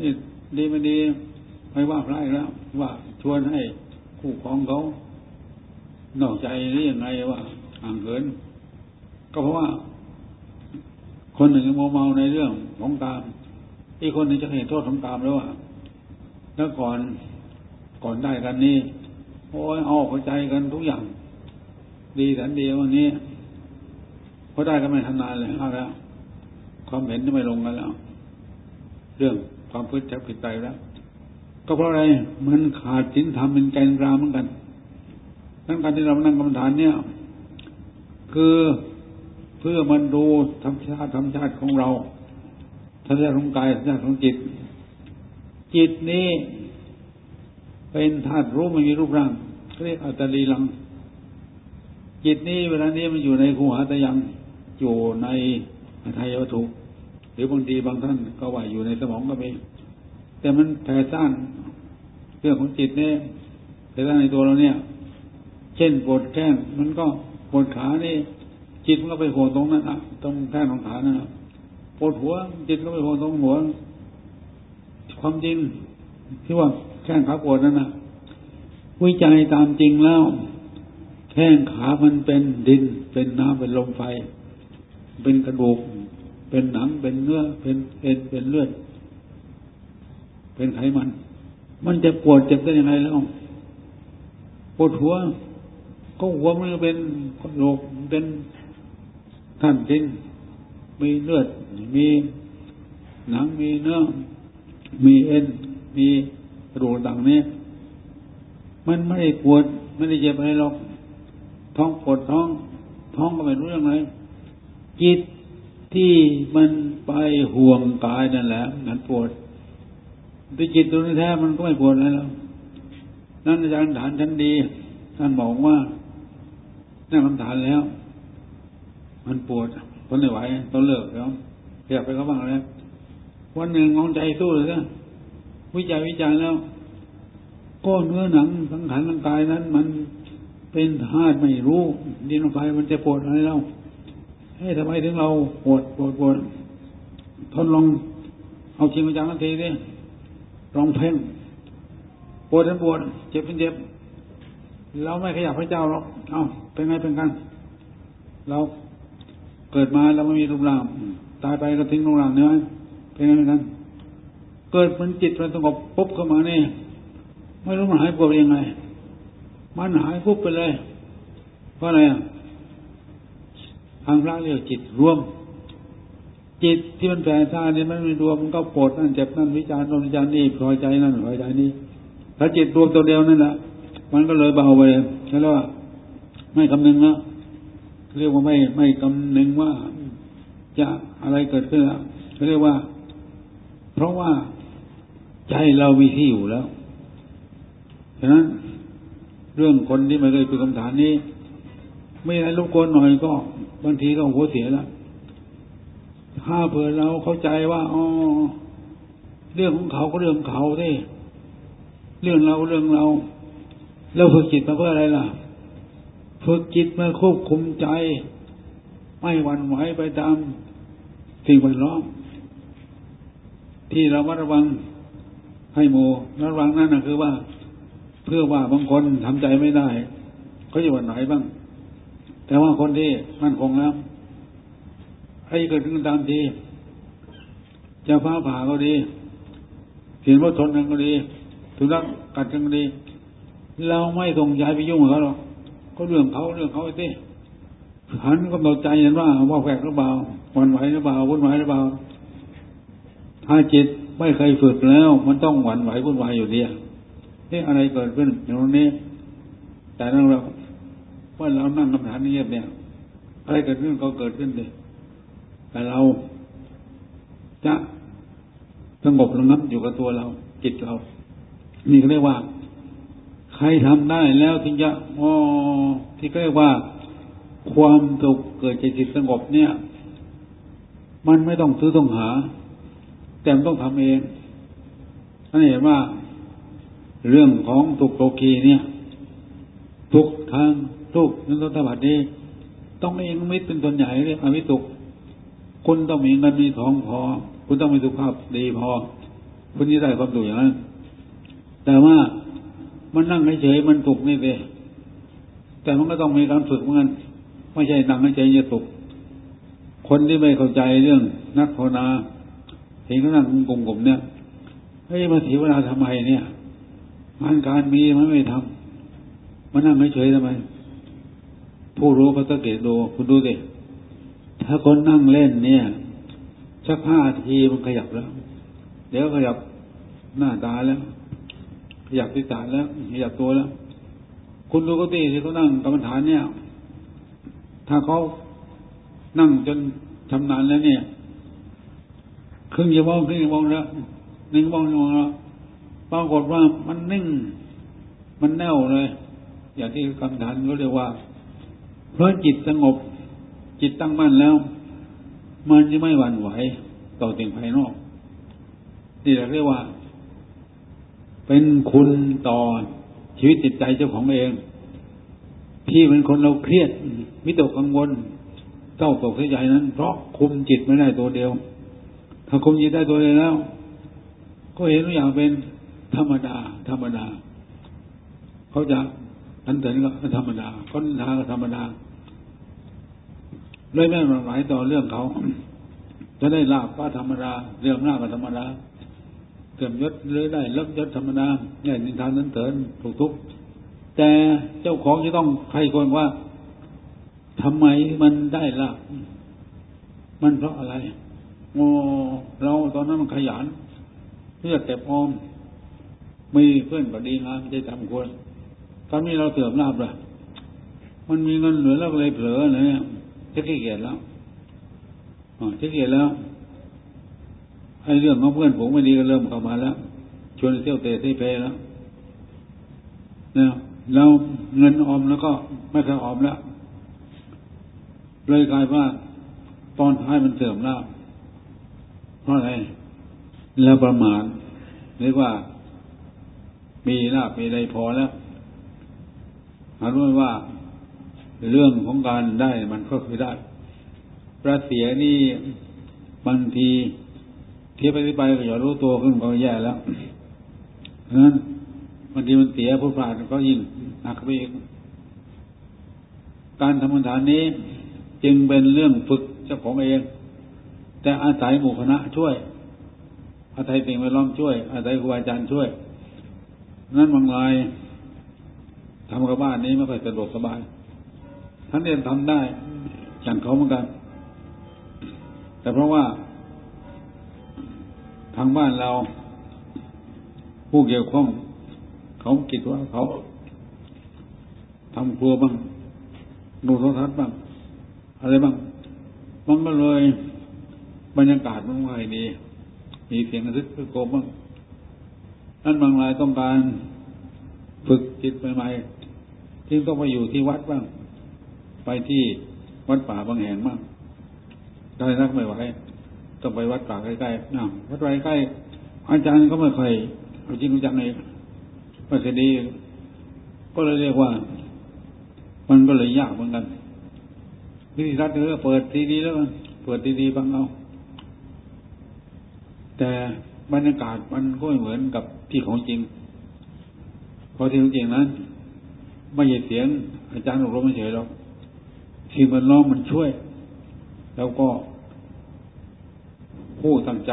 นี่ ดีไม่ดีไปว่าพระแล้ว ว่าชวนให้คู่ครองเขานอกใจหรือยังไงว่าห่างเหิน ก็เพราะว่า คนหนึ่งมัวเมาในเรื่องของกามอีกคนหนึ่งจะเห็นโทษของกามแล้วว่าแล้วก่อนก่อนได้กันนี่โอ้ยเอาเข้าใจกันทุกอย่าง ดีแสนดีวันนี้พอได้ก็ไม่ทันนานเลยเอาแล้ว ความเห็นจะไม่ลงกันแล้ว เรื่อง ความพฤติกรรมผิดไปแล้ว ก็เพราะอะไรมันขาดศีลธรรมเป็นแกนกลางเหมือนกันทั้งการที่เรานั่งกรรมฐานเนี่ย คือเพื่อมันดูธรรมชาติธรรมชาติของเราธรรมชาติของกายธรรมชาติของจิต จิตนี้เป็นธาตุรู้ไม่มีรูปร่างเรียกอัตลีลัง จิตนี้เวลานี้มันอยู่ในคูหาตะยังอยู่ในไทยวัตถุ หรือบางทีบางท่านก็ว่าอยู่ในสมองก็มี แต่มันแผ่ซ่านเรื่องของจิตเนี่ยแผ่ซ่านในตัวเราเนี่ย เช่นปวดแข้งมันก็ปวดขานี่ จิตมันก็ไปหัวตรงนั้นอะตรงแข้งของขานั่นปวดหัว จิตก็ไปหัวตรงหัว ความจริงที่ว่าแข้งขาปวดนั่นนะวิจัยตามจริงแล้วแข้งขามันเป็นดิน เป็นน้ำเป็นลมไฟ เป็นกระดูก เป็นหนังเป็นเนื้อ เป็นเอ็นเป็นเลือด เป็นไขมัน มันจะปวดเจ็บได้ยังไงแล้วปวดหัว ก็หัวมันเป็นกระดูกเป็นท่านดินมีเลือด มีหนังมีเนื้อ มีเอ็น มีกระดูกต่างนี้ มันไม่ได้ปวด ไม่ได้เจ็บอะไรหรอก ท้องปวดท้อง ท้องก็ไม่รู้เรื่องไรจิต ที่มันไปห่วงกายนั่นแหละมันปวดแต่จิตตัวนี้แท้มันก็ไม่ปวดอะไรแล้วนั่นอาจารย์ฐานชั้นดี ท่านบอกว่านั่งคำฐานแล้ว มันปวดทนไม่ไหวต้องเลิกแล้วเรียกไปเขาบ้างแล้ววันหนึ่งมองใจสู้เลยนะวิจัยวิจารแล้วก็เนื้อหนังสังขารร่างกายนั้น มันเป็นธาตุไม่รู้ดินไฟมันจะปวดอะไรเล่าให้ทำไมถึงเราปวดปวดปวดทนลองเอาจริงมาจังทันทีดิลองเพ่งปวดเป็นปวด เจ็บเป็นเจ็บ เราไม่ขยับพระเจ้าหรอกเอาเป็นไงเป็นกัน เราเกิดมาเราไม่มีรูปร่างตายไปก็ทิ้งรูปร่างเนื้อเป็นไงเป็นกัน เกิดมันจิตมันสงบปุ๊บเข้ามานี่ไม่รู้มันหายปวดยังไง มันหายปุ๊บไปเลย เพราะอะไรอะางพระเรียกจิตรวม จิตที่มันแผ่ซ่านี่มันไม่รวมมันก็ปวดนั่นเจ็บนั่นวิจารณ์นั่นวิจารณ์นี่พอใจนั่นพอใจนี่ถ้าจิตรวมตัวเดียวนั่นแหละมันก็เลยเบาไปใช่แล้วว่าไม่คำนึงนะเรียกว่าไม่ไม่คำนึงว่าจะอะไรเกิดขึ้นแล้วเขาเรียกว่า เพราะว่าใจเรามีที่อยู่แล้วฉะนั้นเรื่องคนที่ไม่เคยฝึกกรรมฐานนี้ ไม่ให้ลูกคนหน่อยก็ บางทีก็หัวเสียแล้วถ้าเผื่อเราเข้าใจว่าอ๋อเรื่องของเขาก็เรื่องเขาที่เรื่องเราเรื่องเราเราฝึกจิตมาเพื่ออะไรล่ะ ฝึกจิตมาควบคุมใจ ไม่หวั่นไหวไปตามสิ่งแวดล้อมที่เราระวังให้โมระวังนั่นนะคือว่า เพื่อว่าบางคนทำใจไม่ได้เขาจะหวั่นไหนบ้าง แต่ว่าคนที่มั่นคงแล้วให้เกิดขึ้นตามทีจะฟ้าผ่าก็ดีเขียนว่าทนกันก็ดีถึงรักกัดกันก็ดี เราไม่ตรงใจไปยุ่งกับเขาหรอกก็เรื่องเขาเรื่องเขาไอ้ที่หันก็ตกใจเห็นว่าว่าแฝกหรือเปล่าวันไหวหรือเปล่าวุ่นวายหรือเปล่าถ้าจิตไม่เคยฝึกแล้ว มันต้องหวั่นไหววุ่นวายอยู่ดีเอ๊ะอะไรเกิดขึ้นอย่างนี้แต่นั่งเรา ว่าเรานั่งคำถามนี้เนี่ยอะไรเกิดขึ้นก็เกิดขึ้นเลยแต่เราจะสงบระงับอยู่กับตัวเรา จิตเรา นี่เขาเรียกว่า ใครทำได้แล้วถึงจะอ๋อที่เรียกว่า ความสุขเกิดจากจิตสงบเนี่ย มันไม่ต้องซื้อต้องหา แต่ต้องทำเองท่านเห็นว่า เรื่องของทุกโลกีเนี่ย ทุกทาง ทุกนั้นต้องบัดนี้ ต้องเองมิตรเป็นส่วนใหญ่เรียกอวิตุกคุณต้องมีเงินมีทองพอ คุณต้องมีสุขภาพดีพอ คุณจะได้ความสุขอย่างนั้นแต่ว่ามันนั่งเฉยมันสุขนี่เองแต่มันก็ต้องมีการฝึกเหมือนกันไม่ใช่นั่งเฉยจะสุขคนที่ไม่เข้าใจเรื่องนักภาวนาเห็นเขานั่งกลุ่มๆเนี่ยเฮ้ยมาเสียเวลาทำไมเนี่ยงานการมีมันไม่ทำมานั่งเฉยทำไม ผู้รู้ก็สังเกตดูคุณดูสิถ้าคนนั่งเล่นเนี่ยสักห้าทีมันขยับแล้ว เดี๋ยวขยับหน้าตาแล้ว ขยับทิศาแล้ว ขยับตัวแล้ว คุณดูก็ตีที่เขานั่งกรรมฐานเนี่ย ถ้าเขานั่งจนชำนาญแล้วเนี่ย ครึ่งชั่วโมงครึ่งชั่วโมงแล้วหนึ่งชั่วโมงชั่วโมงแล้วปรากฏว่ามันนิ่ง มันแน่วเลย อย่างที่กรรมฐานเขาเรียกว่า เพราะจิตสงบ จิตตั้งมั่นแล้ว มันจะไม่หวั่นไหวต่อสิ่งภายนอกนี่เรียกว่า เป็นคุณต่อชีวิตจิตใจเจ้าของเอง ที่เป็นคนเราเครียดมิตกกังวลเจ้าตกเสียใจนั้น เพราะคุมจิตไม่ได้ตัวเดียว ถ้าคุมจิตได้ตัวเดียวแล้ว ก็เห็นทุกอย่างเป็นธรรมดา ธรรมดา เขาจะ อันเถินก็ธรรมดาเขาทาก็ธรรมดาเลยไม่หมายต่อเรื่องเขา จะได้ลาบก็ธรรมดา เรื่องหน้าก็ธรรมดาเกิดยศหรือได้ลบยศธรรมดาเนี่ยนิทานั้นเถินถูกทุกแต่เจ้าของจะต้องใครคนว่าทำไมมันได้ลาบมันเพราะอะไรโอ้เราตอนนั้นมันขยันเพื่อแต่พอมมีเพื่อนก็ดีงามใจทำควร ตอนนี้เราเสื่อมลาบเลยมันมีเงินเหลือแล้วเลยเผลอเนี่ยจะขี้เกียจแล้วจะขี้เกียจแล้วไอ้เรื่องของเพื่อนผมไม่ดีก็เริ่มเข้ามาแล้ว ชวนเที่ยวเตะที่เพแล้วนี่เราเงินออมแล้วก็ไม่เคยออมแล้วเลยกลายว่าตอนท้ายมันเสื่อมล้วเพราะอะไรแล้วประมาณเรียกว่า มีลาบมีอะไรพอแล้ว หารู้ว่าเรื่องของการได้มันก็คือได้ประเสียนี่บางทีเทียบไปไปก็อย่ารู้ตัวขึ้นก็แย่แล้วเพราะนั้นบางทีมันเสียผู้ผ่านก็ยิ่งหนักไปอีกการทำงานนี้จึงเป็นเรื่องฝึกเจ้าของเอง แต่อาศัยหมู่คณะช่วย อาศัยสิ่งแวดล้อมช่วย อาศัยครูอาจารย์ช่วย นั้นบางราย ทำกับบ้านนี้ไม่ค่อยสะดวกสบายท่านเองทำได้อย่างเขาเหมือนกัน แต่เพราะว่า ทางบ้านเรา ผู้เกี่ยวข้อง เขาคิดว่าเขาทำครัวบ้างดูโทรทัศน์บ้างอะไรบ้างมันก็เลยบรรยากาศมันไม่ดีมีเสียงรึกระโกบ้างนั่นบางรายต้องการฝึกจิตใหม่ๆ ที่ต้องไปอยู่ที่วัดบ้าง ไปที่วัดป่าบางแห่งมากได้นักไม่ไหวต้องไปวัดป่าใกล้ๆนะวัดไใกล้อาจารย์ก็ไม่ค่อยเอาจริงจังเลยไม่คยดี ก็เลยเรียกว่า มันก็เลยยากเหมือนกันวิธีรัดเนื้อเปิดทีดีแล้วเปิดทีดีบางเอาแต่บรรยากาศมันก็ไม่เหมือนกับที่ของจริงเพราะที่ของจริงนั้น ไม่ใช่เสียงอาจารย์อบรมไม่เฉยหรอกที่มันล้อมมันช่วย แล้วก็ผู้ตั้งใจ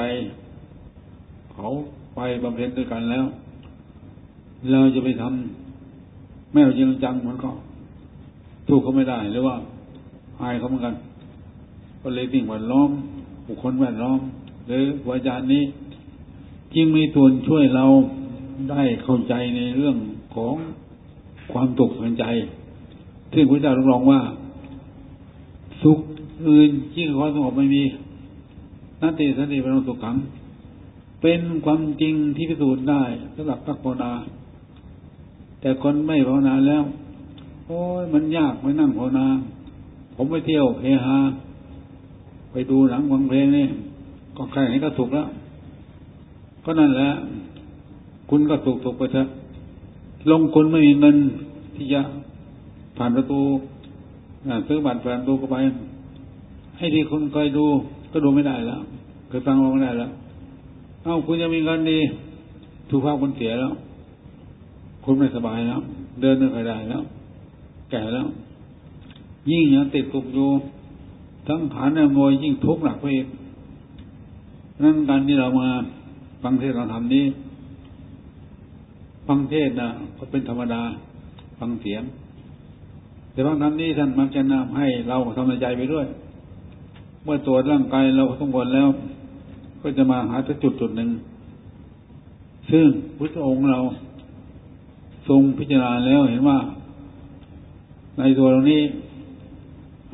เขาไปบำเพ็ญด้วยกันแล้ว เราจะไปทำไม่เอาจริงจังมันก็ถูกเขาไม่ได้หรือว่าอายเขาเหมือนกัน ก็เลยสิ่งแวดล้อมบุคคลแวดล้อม หรืออาจารย์นี้จึงมีตัวช่วยเราได้เข้าใจในเรื่องของ ความตกสนใจที่พระเจ้ารับรองว่า สุขอื่นที่ความสงบไม่มีนัตติสันติเป็นสุขขัง เป็นความจริงที่พิสูจน์ได้สำหรับพักภาวนา แต่คนไม่ภาวนาแล้ว โอ้ยมันยากไม่นั่งภาวนา ผมไปเที่ยวเฮฮาไปดูหนังฟังเพลงนี่ก็ใครไหนก็ถูกแล้ว ก็นั่นแหละ คุณก็ถูกถูกไปเถอะ ลงคุณไม่มีเงินที่จะผ่านประตูซื้อบัตรผ่านประตูก็ไป ให้ที่คุณเคยดู ก็ดูไม่ได้แล้วเคยฟังไม่ได้แล้ว เอ้าคุณจะมีเงินดีถูกภาพคุณเสียแล้ว คุณไม่สบายแล้ว เดินไม่ค่อยได้แล้ว แก่แล้ว ยิ่งยังติดตุกอยู่ทั้งขาเนี่ยงวยยิ่งทุกข์หนักไปอีกนั่นการที่เรามาฟังเทศเราทำนี้ ฟังเทศนะก็เป็นธรรมดา ฟังเสียง แต่ฟังธรรมนี้ท่านมักจะนำให้เราทำใจไปด้วย เมื่อตรวจร่างกายเราทั้งหมดแล้ว ก็จะมาหาจุดจุดหนึ่ง ซึ่งพุทธองค์เรา ทรงพิจารณาแล้วเห็นว่า ในตัวเรานี้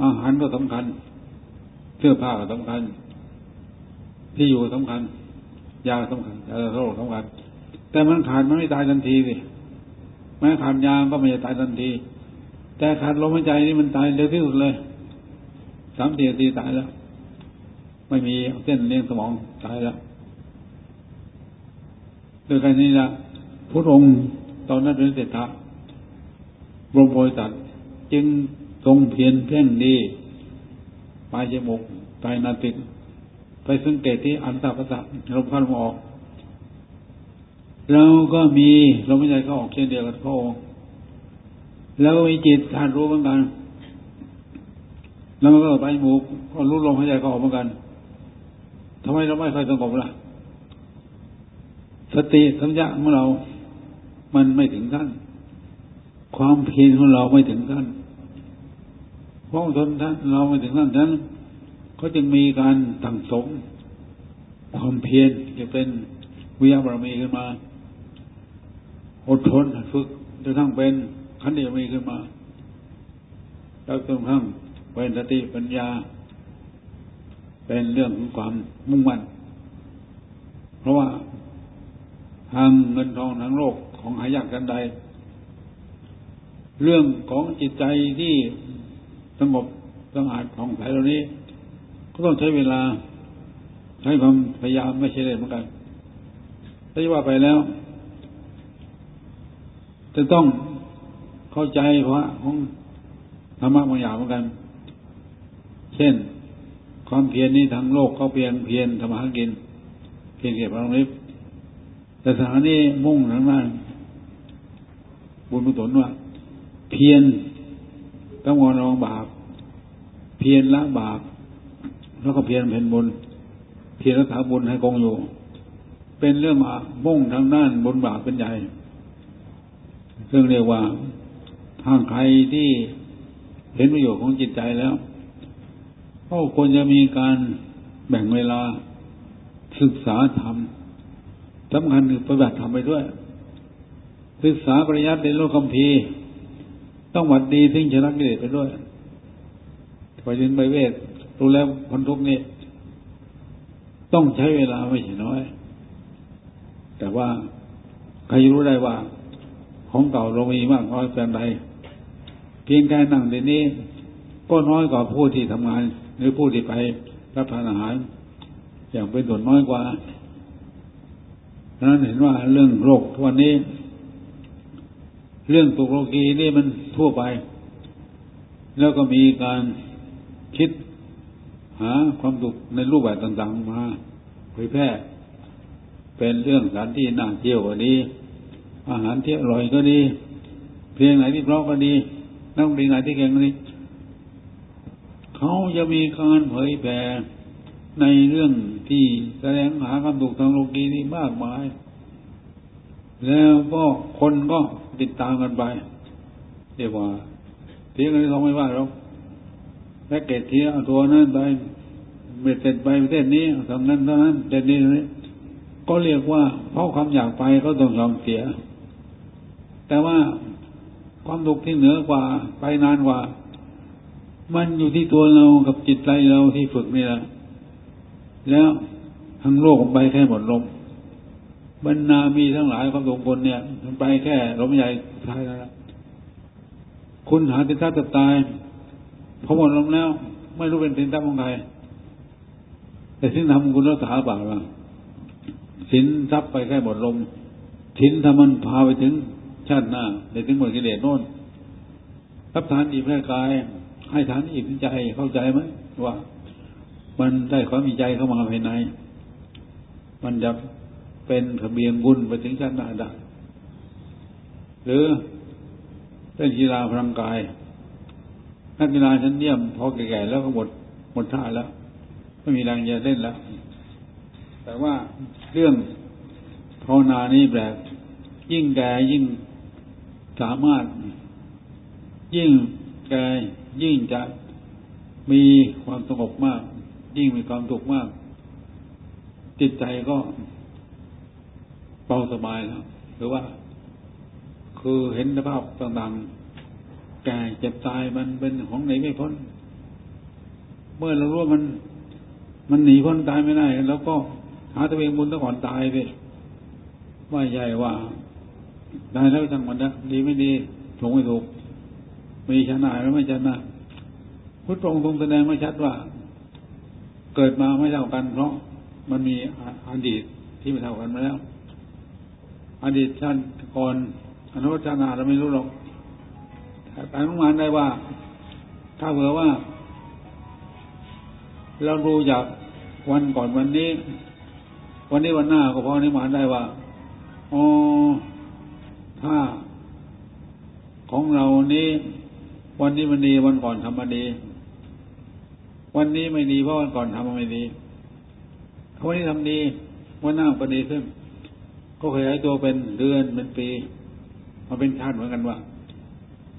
อาหารก็สำคัญ เสื้อผ้าก็สำคัญ ที่อยู่สำคัญ ยาสำคัญยาโรคสำคัญ แต่มันขาดมันไม่ตายทันทีสิแม้ขาดยาก็ไม่ตายทันที แต่ขาดลมหายใจนี่มันตายเร็วที่สุดเลยสามสี่นาทีตายแล้ว ไม่มีเส้นเลี้ยงสมองตายแล้วโดยการนี้ละพระองค์ตอนนั้นเป็นเศรษฐะบรมโพธิสัตว์จึงทรงเพียรเพ่งดีปลายจมูกปลายนาติกไปสังเกตที่อันตาภาษาลมเข้าลมออก เราก็มีลมหายใจเข้าออกเช่นเดียวกับพระองค์แล้วมีจิตทานรู้เหมือนกัน แล้วมันก็ไปหมูก็รู้ลมหายใจเข้าออกเหมือนกันทำไมเราไม่ค่อยสงบล่ะ สติสัมยาของเรา มันไม่ถึงขั้นความเพียรของเราไม่ถึงขั้นพราะทนท่านเราไม่ถึงขั้นนั้นเขาจึงมีการตั้งสม ความเพียรจะเป็นวิยาบารมีขึ้นมา อดทนฝึกจนทั้งเป็นขันติบารมีขึ้นมาแล้วจนทั้งเป็นสติปัญญา เป็นเรื่องของความมุ่งมั่นเพราะว่าทางเงินทองทางโลกของหายากกันใด เรื่องของจิตใจที่สงบสงอาดของใสเหล่านี้ ก็ต้องใช้เวลาใช้ความพยายามไม่ใช่เลยเหมือนกันถ้าว่าไปแล้ว จะต้องเข้าใจพระของธรรมะบางอย่างเหมือนกัน เช่น ความเพียรนี้ทางโลกเขาเพียรเพียรธรรมะกิน เพียรเก็บพลังลิบแต่สถานีมุ่งทางนั้นบุญกุศลว่า เพียรต้องวอนรองบาป เพียรละบาป แล้วก็เพียรเพ็นบุญ เพียรรักษาบุญให้คงอยู่ เป็นเรื่องมุ่งทางด้านบุญบาปเป็นใหญ่ ซึ่งเรียกว่าทางใครที่เห็นประโยชน์ของจิตใจแล้วก็ควรจะมีการแบ่งเวลาศึกษาธรรมสำคัญคือปฏิบัติธรรมไปด้วย ศึกษาปริยัติในโลกคัมภีร์ต้องหวัดดีทิ้งชนะกิเลสไปด้วยไปยินไปเวทรู้แล้วคนทุกนี้ ต้องใช้เวลาไม่ใช่น้อย แต่ว่าใครรู้ได้ว่า ของเก่าเรามีมากน้อยเป็นไรเพียงแค่นั่งในนี้ ก็น้อยกว่าผู้ที่ทำงาน หรือผู้ที่ไปรับทานอาหาร อย่างเป็นส่วนน้อยกว่าดังนั้นเห็นว่าเรื่องโรคทุกวันนี้ เรื่องตุกโลกีนี่มันทั่วไป แล้วก็มีการคิดหาความสุขในรูปแบบต่างๆมาเผยแพร่ เป็นเรื่องสถานที่น่าเที่ยวก็ดี อาหารที่อร่อยก็ดี เพลงไหนที่เพราะก็ดีนักดนตรีไหนที่เก่งก็ดีเขาจะมีการเผยแผ่ในเรื่องที่แสดงหาความสุขทางโลกีนี้มากมาย แล้วก็คนก็ติดตามกันไปเรียกว่าเทียงกันสองไม่ว่าหรอกแพ็กเกจเทียตัวนั้นไปเบ็ดเสร็จไปประเทศนี้ทำนั้นเท่านั้นเด็ดนี้นี้ก็เรียกว่าเพราะความอยากไปก็ต้องยอมเสีย แต่ว่าความดุกที่เหนือกว่า ไปนานกว่า มันอยู่ที่ตัวเรากับจิตใจเราที่ฝึกนี่แหละแล้วทั้งโลกไปแค่หมดลมบรรณามีทั้งหลายความสมคนเนี่ย มันไปแค่ลมใหญ่ท้ายแล้วคุณหาติทัศตายพอหมดลมแล้ว ไม่รู้เป็นสินทรัพย์ของใครแต่สินทำคุณรักษาเปล่าล่ะสินทรัพย์ไปแค่หมดลมสินทำมันพาไปถึง ชาติหน้าไปถึงหมดกิเลสโน่นรับทานอีกแค่กาย ให้ทานอีกใจเข้าใจไหมว่า มันได้ความมีใจเข้ามาภายใน มันจะเป็นขบียงบุญไปถึงชาติหน้าได้หรือเล่นกีฬาพลังกายนักกีฬาชั้นเยี่ยมพอแก่ๆแล้วก็หมดหมดท่าแล้วไม่มีแรงจะเล่นแล้ว แต่ว่าเรื่องภาวนานี้แปลกยิ่งแก่ยิ่ง สามารถ ยิ่งแก่ยิ่งจะมีความสงบมาก ยิ่งมีความสุขมาก จิตใจก็เบาสบายแล้วหรือว่า คือเห็นสภาพต่างๆแก่เจ็บตายมันเป็นของไหนไม่พ้น เมื่อเรารู้ว่ามัน มันหนีพ้นตายไม่ได้ แล้วก็หาตัวเองบุญตะก่อนตายไปไม่ใช่ว่า ได้แล้วจังมันนะดีไม่ดีถูกไม่ถูกมีชนะหรือไม่ชนะพุทธองค์ทรงแสดงไม่ชัดว่า เกิดมาไม่เท่ากัน เพราะมันมีอดีตที่ไม่เท่ากันมาแล้ว อดีตชาติก่อนอนุชานาเราไม่รู้หรอกแต่อนุมานได้ว่า ถ้าเผื่อว่า เราดูจากวันก่อนวันนี้ วันนี้วันหน้าก็พอนิมานได้ว่าอ๋อ ถ้า ของเรานี้ วันนี้มันดีวันก่อนทำมาดี วันนี้ไม่ดีเพราะวันก่อนทำมาไม่ดีวันนี้ทำดีวันหน้าก็ดีขึ้น ก็ขยายตัวเป็นเดือนเป็นปีมาเป็นชาติเหมือนกันว่า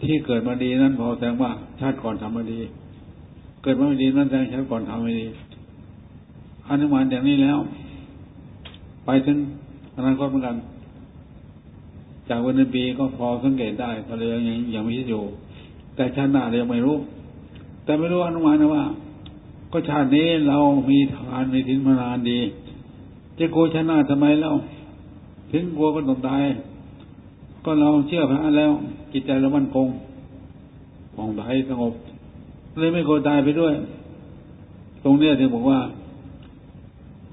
ที่เกิดมาดีนั้นพอแสดงว่า ชาติก่อนทำมาดี เกิดมาไม่ดีนั้นแสดงชาติก่อนทำไม่ดีอนุมานอย่างนี้แล้ว ไปถึงอนาคตเหมือนกัน จากวันปีก็พอสังเกตได้ก็เลยยังยังไม่อยู่ แต่ชาติหน้าเรายังไม่รู้ แต่ไม่รู้อนุมานนะว่า ก็ชาตินี้เรามีทานมีทินมานานดี จะโกชาติหน้าทำไมแล้วถึงกลัวก็ต้องตาย ก็เราเชื่อพระแล้วจิตใจเรามั่นคงผ่องใสสงบเลยไม่กลัวตายไปด้วย ตรงเนี้ยถึงบอกว่า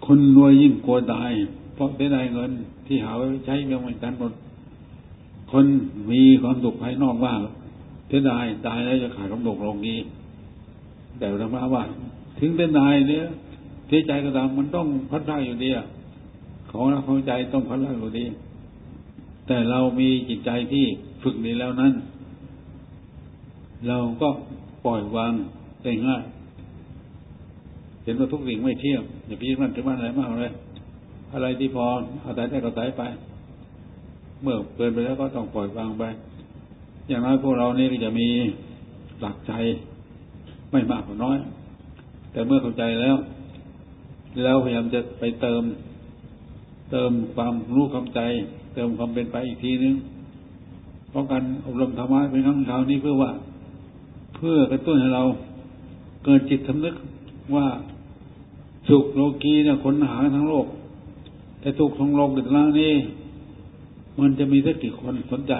คนรวยยิ่งกลัวตาย เพราะได้ได้เงินที่หาไว้ใช้เรื่องเหมือนกันหมด คนมีความสุขภายนอกว่าเสียดายตายแล้วจะขาดความสุขลงนี้ แต่ธรรมะว่า ถึงเป็นนายเนี่ยเสียใจก็ตามมันต้องพัดได้อยู่ดีของเราของใจต้องพัฒนาอยู่ดี แต่เรามีจิตใจที่ฝึกดีแล้วนั้น เราก็ปล่อยวางได้ง่ายเห็นว่าทุกสิ่งไม่เที่ยงอย่าพิจารณาถึงว่าอะไรมากเลย อะไรที่พออาศัยได้ก็อาศัยไป เมื่อเกินไปแล้วก็ต้องปล่อยวางไป อย่างน้อยพวกเรานี่ก็จะมีหลักใจไม่มากก็น้อย แต่เมื่อเข้าใจแล้ว แล้วพยายามจะไปเติม เติมความรู้ความใจ เติมความเป็นไปอีกทีนึง เพราะการอบรมธรรมะเป็นครั้งคราวนี้เพื่อว่า เพื่อกระตุ้นให้เราเกิดจิตสำนึกว่าสุขโลกีเนี่ยคนหาทั้งโลก แต่สุขของโลกเด็ดละนี่ มันจะมีสักกี่คนสนใจ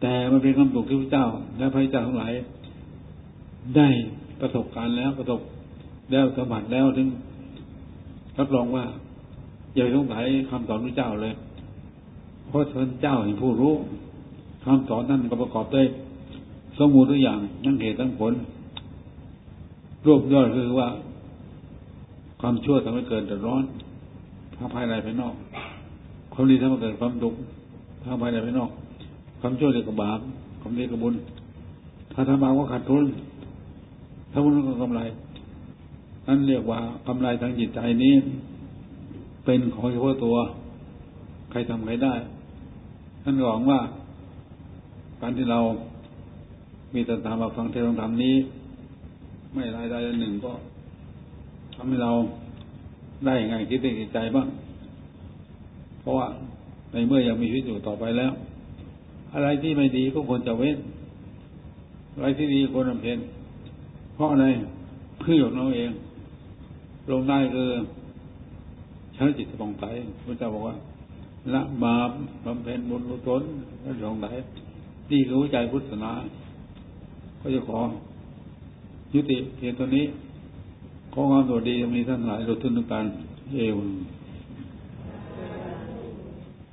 แต่มันเป็นคำสุขที่พระเจ้า และพระเจ้าทั้งหลายได้ประสบการณ์แล้วประสบแล้วสมผัสแล้วถึงรับรองว่าอย่าสงสัยคำสอนพระเจ้าเลย เพราะท่านเจ้าเห็นผู้รู้คำสอนนั้นก็ประกอบด้วยสมมูลทุกอย่างทั้งเหตุทั้งผล รวบยอดคือว่า ความชั่วทำให้เกิดเดือดร้อนทางภายในภายนอก ความดีทำให้เกิดความดุทางภายในภายนอก ความชั่วเรียกบาปความดีกับบุญ ถ้าทำบาปก็ขาดทุนถ้าบุญก็กำไรนั่นเรียกว่ากำไรทางจิตใจนี้ เป็นของเฉพาะตัว ใครทำใครได้ท่านหวังว่า การที่เรามีตตามาฟังเทศน์ธรรมนี้ ไม่รายใดหนึ่งก็ทำให้เราได้ยังไงคิดในใจบ้าง ราะว่าในเมื่อยังมีชีวิตอยู่ต่อไปแล้ว อะไรที่ไม่ดีก็ควรจะเว้น อะไรที่ดีควรทำเพนเพราะอะไรเพื่อเราเอง ลงได้คือใช้จิตสองใสพระเจ้าบอกว่าละบาปบำเพ็ญบุญกุศลและสองใสนี่คือหัวใจพุทธศาสนาก็จะขอ ยุติเพียงตัวนี้ ขอความสวัสดีมีท่านหลายทุกท่นทุกการเอวัง